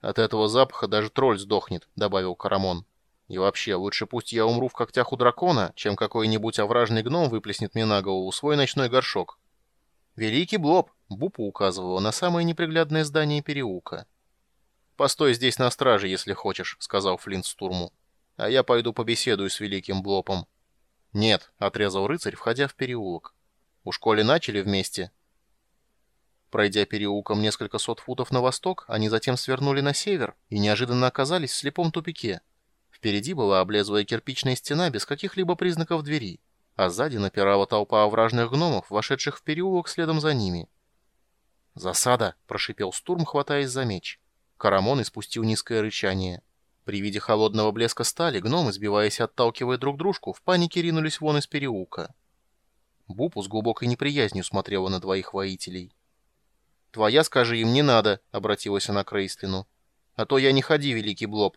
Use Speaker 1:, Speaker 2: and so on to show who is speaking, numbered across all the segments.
Speaker 1: «От этого запаха даже тролль сдохнет», — добавил Карамон. «И вообще, лучше пусть я умру в когтях у дракона, чем какой-нибудь овражный гном выплеснет мне на голову свой ночной горшок». «Великий Блоб!» — Бупа указывала на самое неприглядное здание переулка. «Постой здесь на страже, если хочешь», — сказал Флинт Стурму. «А я пойду побеседую с Великим Блопом». «Нет», — отрезал рыцарь, входя в переулок. «У школе начали вместе?» Пройдя переулком несколько сот футов на восток, они затем свернули на север и неожиданно оказались в слепом тупике. Впереди была облезлая кирпичная стена без каких-либо признаков двери, а сзади напирала толпа овражных гномов, вошедших в переулок следом за ними. «Засада!» — прошипел Стурм, хватаясь за меч. Карамон испустил низкое рычание. При виде холодного блеска стали, гномы, сбиваясь и отталкивая друг дружку, в панике ринулись вон из переулка. Бупу с глубокой неприязнью смотрела на двоих воителей. «Твоя, скажи им, не надо», — обратилась она к Рейслину. «А то я не ходи, великий Блоб».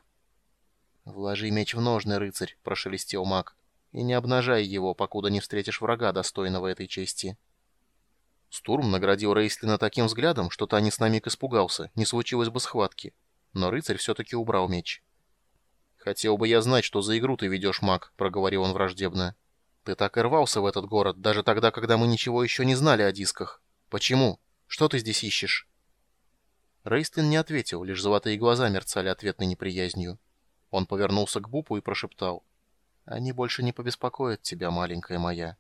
Speaker 1: «Вложи меч в ножны, рыцарь», — прошелестел маг, «и не обнажай его, покуда не встретишь врага, достойного этой чести». Стурм наградил Рейслина таким взглядом, что Танис на миг испугался, не случилось бы схватки. Но рыцарь все-таки убрал меч. «Хотел бы я знать, что за игру ты ведешь, маг», — проговорил он враждебно. «Ты так и рвался в этот город, даже тогда, когда мы ничего еще не знали о дисках. Почему?» Что ты здесь ищешь?» Рейстлин не ответил, лишь золотые глаза мерцали ответной неприязнью. Он повернулся к Бупу и прошептал. «Они больше не побеспокоят тебя, маленькая моя».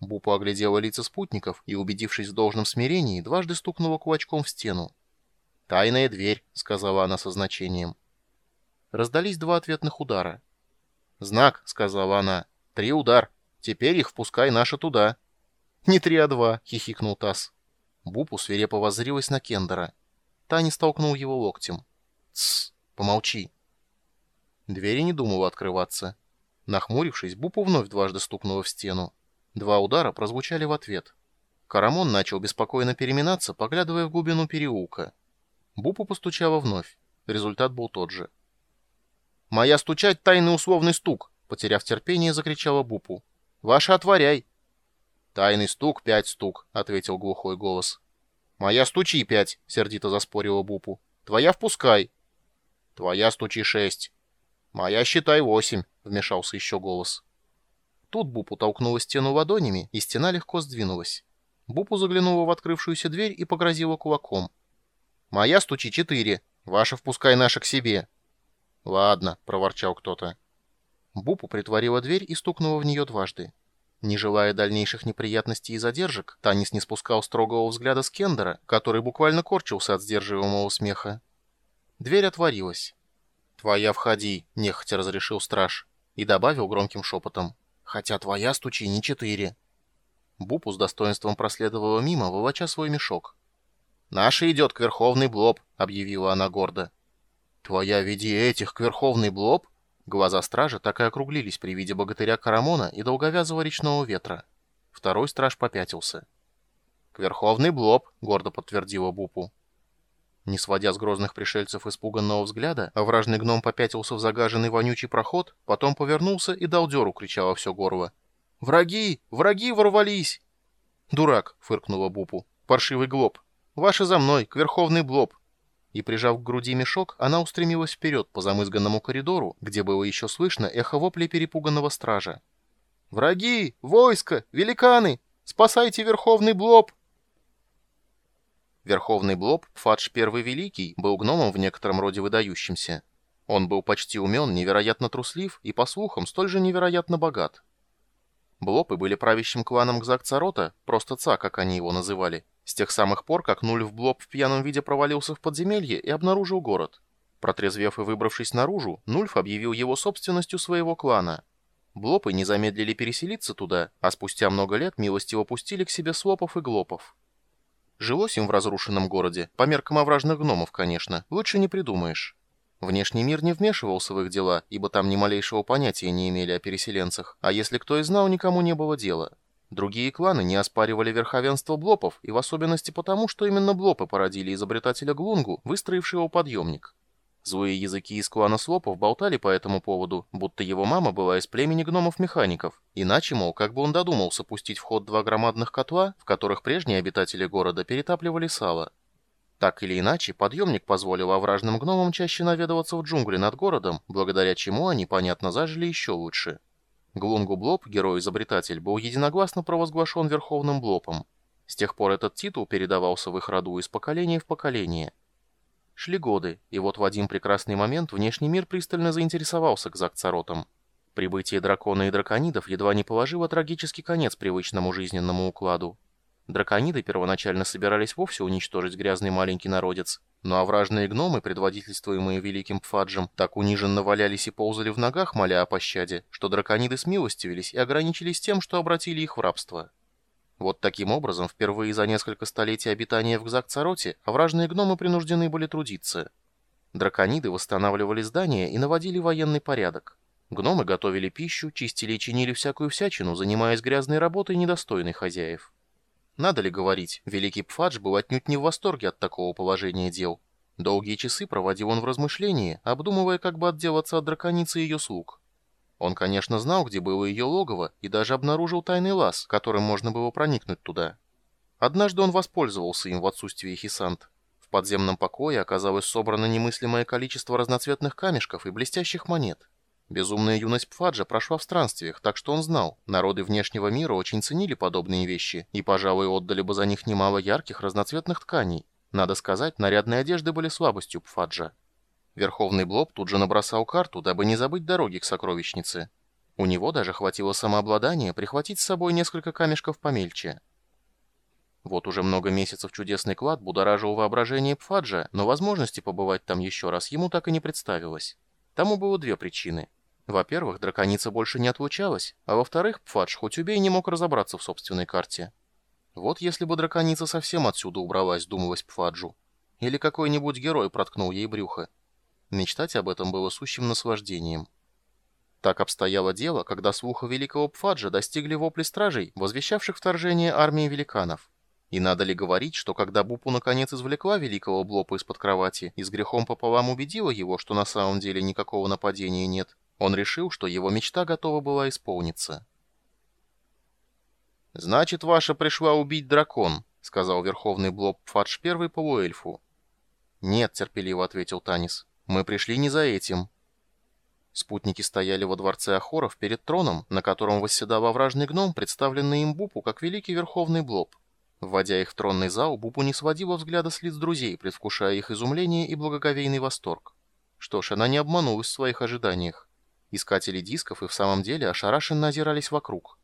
Speaker 1: Бупу оглядела лица спутников и, убедившись в должном смирении, дважды стукнула кулачком в стену. «Тайная дверь», — сказала она со значением. Раздались два ответных удара. «Знак», — сказала она. «Три удар. Теперь их впускай наши туда». «Не три, а два», — хихикнул Тасс. Бупу свирепо воззрилась на Кендера. Тани столкнул его локтем. «Тссс, помолчи». Двери не думала открываться. Нахмурившись, Бупу вновь дважды стукнула в стену. Два удара прозвучали в ответ. Карамон начал беспокойно переминаться, поглядывая в глубину переулка. Бупу постучала вновь. Результат был тот же. «Моя стучать тайный условный стук!» Потеряв терпение, закричала Бупу. «Ваша отворяй!» «Тайный стук — пять стук», — ответил глухой голос. «Моя стучи пять», — сердито заспорила Бупу. «Твоя впускай». «Твоя стучи шесть». «Моя считай восемь», — вмешался еще голос. Тут Бупу толкнула стену ладонями, и стена легко сдвинулась. Бупу заглянула в открывшуюся дверь и погрозила кулаком. «Моя стучи четыре. Ваша впускай наша к себе». «Ладно», — проворчал кто-то. Бупу притворила дверь и стукнула в нее дважды. Не желая дальнейших неприятностей и задержек, Танис не спускал строгого взгляда с Кендера, который буквально корчился от сдерживаемого смеха. Дверь отворилась. «Твоя входи», — нехотя разрешил страж, и добавил громким шепотом. «Хотя твоя стучи не четыре». Бупу с достоинством проследовала мимо, волоча свой мешок. «Наша идет к Верховный Блоб», — объявила она гордо. «Твоя веди этих к Верховный Блоб?» Глаза стража так и округлились при виде богатыря Карамона и долговязого речного ветра. Второй страж попятился. «К Верховный Блоб», — гордо подтвердила Бупу. Не сводя с грозных пришельцев испуганного взгляда, овражный гном попятился в загаженный вонючий проход, потом повернулся и дал дёру, кричала все горло. «Враги! Враги ворвались!» «Дурак!» — фыркнула Бупу. «Паршивый глоб! Ваши за мной, к Верховный Блоб!» И, прижав к груди мешок, она устремилась вперед по замызганному коридору, где было еще слышно эхо воплей перепуганного стража. «Враги! Войско! Великаны! Спасайте Верховный Блоб!» Верховный Блоб, Фадж Первый Великий, был гномом в некотором роде выдающимся. Он был почти умен, невероятно труслив и, по слухам, столь же невероятно богат. Блопы были правящим кланом Гзак-Царота, просто Ца, как они его называли, с тех самых пор, как Нульф Блоп в пьяном виде провалился в подземелье и обнаружил город. Протрезвев и выбравшись наружу, Нульф объявил его собственностью своего клана. Блопы не замедлили переселиться туда, а спустя много лет милостиво пустили к себе слопов и глопов. Жилось им в разрушенном городе, по меркам овражных гномов, конечно, лучше не придумаешь. Внешний мир не вмешивался в их дела, ибо там ни малейшего понятия не имели о переселенцах, а если кто и знал, никому не было дела. Другие кланы не оспаривали верховенство блопов, и в особенности потому, что именно блопы породили изобретателя Глунгу, выстроившего подъемник. Злые языки из клана Слопов болтали по этому поводу, будто его мама была из племени гномов-механиков. Иначе, мол, как бы он додумался пустить в ход два громадных котла, в которых прежние обитатели города перетапливали сало. Так или иначе, подъемник позволил овражным гномам чаще наведываться в джунгли над городом, благодаря чему они, понятно, зажили еще лучше. Глунгу Блоп, герой-изобретатель, был единогласно провозглашен Верховным Блопом. С тех пор этот титул передавался в их роду из поколения в поколение. Шли годы, и вот в один прекрасный момент внешний мир пристально заинтересовался Кзакцаротом. Прибытие дракона и драконидов едва не положило трагический конец привычному жизненному укладу. Дракониды первоначально собирались вовсе уничтожить грязный маленький народец, но овражные гномы, предводительствуемые великим Пфаджем, так униженно валялись и ползали в ногах, моля о пощаде, что дракониды смилостивились и ограничились тем, что обратили их в рабство. Вот таким образом, впервые за несколько столетий обитания в Гзак-Цароте, овражные гномы принуждены были трудиться. Дракониды восстанавливали здания и наводили военный порядок. Гномы готовили пищу, чистили и чинили всякую всячину, занимаясь грязной работой, недостойной хозяев. Надо ли говорить, великий Пфадж был отнюдь не в восторге от такого положения дел. Долгие часы проводил он в размышлении, обдумывая, как бы отделаться от драконицы и ее слуг. Он, конечно, знал, где было ее логово, и даже обнаружил тайный лаз, которым можно было проникнуть туда. Однажды он воспользовался им в отсутствие Хисант. В подземном покое оказалось собрано немыслимое количество разноцветных камешков и блестящих монет. Безумная юность Пфаджа прошла в странствиях, так что он знал, народы внешнего мира очень ценили подобные вещи и, пожалуй, отдали бы за них немало ярких разноцветных тканей. Надо сказать, нарядные одежды были слабостью Пфаджа. Верховный Блоб тут же набросал карту, дабы не забыть дороги к сокровищнице. У него даже хватило самообладания прихватить с собой несколько камешков помельче. Вот уже много месяцев чудесный клад будоражил воображение Пфаджа, но возможности побывать там еще раз ему так и не представилось. Тому было две причины. Во-первых, драконица больше не отлучалась, а во-вторых, Пфадж хоть убей не мог разобраться в собственной карте. Вот если бы драконица совсем отсюда убралась, думалось Пфаджу. Или какой-нибудь герой проткнул ей брюхо. Мечтать об этом было сущим наслаждением. Так обстояло дело, когда слуха великого Пфаджа достигли вопли стражей, возвещавших вторжение армии великанов. И надо ли говорить, что когда Бупу наконец извлекла великого Блопа из-под кровати и с грехом пополам убедила его, что на самом деле никакого нападения нет, он решил, что его мечта готова была исполниться. «Значит, ваша пришла убить дракон», — сказал верховный блоб Фадж первый полуэльфу. «Нет», — терпеливо ответил Танис, — «мы пришли не за этим». Спутники стояли во дворце Ахоров перед троном, на котором восседал овражный гном, представленный им Бупу как великий верховный блоб. Вводя их в тронный зал, Бупу не сводила взгляда с лиц друзей, предвкушая их изумление и благоговейный восторг. Что ж, она не обманулась в своих ожиданиях. Искатели дисков и в самом деле ошарашенно озирались вокруг.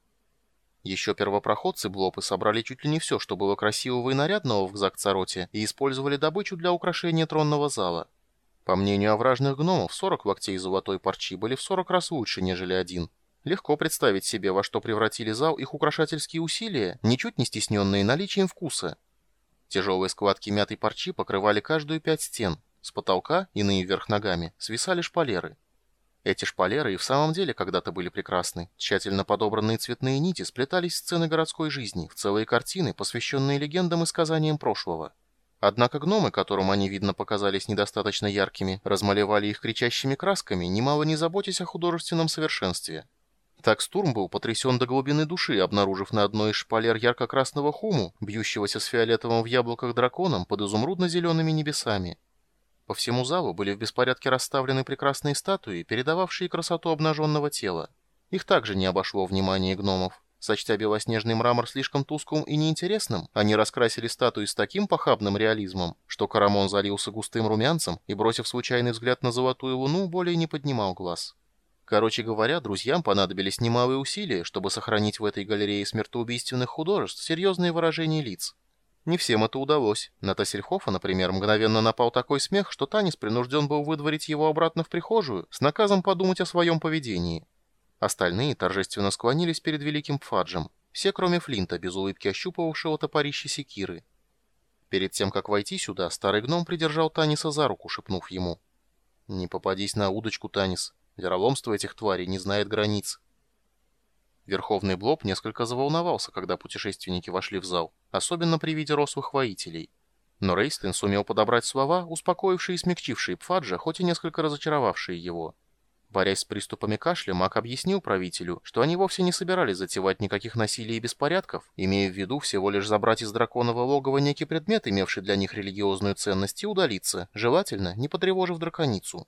Speaker 1: Еще первопроходцы Блопы собрали чуть ли не все, что было красивого и нарядного в Гзак-Цароте, и использовали добычу для украшения тронного зала. По мнению овражных гномов, 40 локтей золотой парчи были в 40 раз лучше, нежели один. Легко представить себе, во что превратили зал их украшательские усилия, ничуть не стесненные наличием вкуса. Тяжелые складки мятой парчи покрывали каждую пять стен. С потолка, иные вверх ногами, свисали шпалеры. Эти шпалеры и в самом деле когда-то были прекрасны. Тщательно подобранные цветные нити сплетались в сцены городской жизни, в целые картины, посвященные легендам и сказаниям прошлого. Однако гномы, которым они, видно, показались недостаточно яркими, размалевали их кричащими красками, немало не заботясь о художественном совершенстве. Так Стурм был потрясен до глубины души, обнаружив на одной из шпалер ярко-красного хуму, бьющегося с фиолетовым в яблоках драконом под изумрудно-зелеными небесами. По всему залу были в беспорядке расставлены прекрасные статуи, передававшие красоту обнаженного тела. Их также не обошло внимание гномов. Сочтя белоснежный мрамор слишком тусклым и неинтересным, они раскрасили статуи с таким похабным реализмом, что Карамон залился густым румянцем и, бросив случайный взгляд на золотую луну, более не поднимал глаз. Короче говоря, друзьям понадобились немалые усилия, чтобы сохранить в этой галерее смертоубийственных художеств серьезные выражения лиц. Не всем это удалось. На Тассельхофа, например, мгновенно напал такой смех, что Танис принужден был выдворить его обратно в прихожую с наказом подумать о своем поведении. Остальные торжественно склонились перед великим Пфаджем, все кроме Флинта, без улыбки ощупывавшего топорище секиры. Перед тем, как войти сюда, старый гном придержал Таниса за руку, шепнув ему. «Не попадись на удочку, Танис. Вероломство этих тварей не знает границ. Верховный Блоб несколько заволновался, когда путешественники вошли в зал, особенно при виде рослых воителей. Но Рейстлин сумел подобрать слова, успокоившие и смягчившие Пфаджа, хоть и несколько разочаровавшие его. Борясь с приступами кашля, маг объяснил правителю, что они вовсе не собирались затевать никаких насилий и беспорядков, имея в виду всего лишь забрать из драконового логова некий предмет, имевший для них религиозную ценность, и удалиться, желательно, не потревожив драконицу.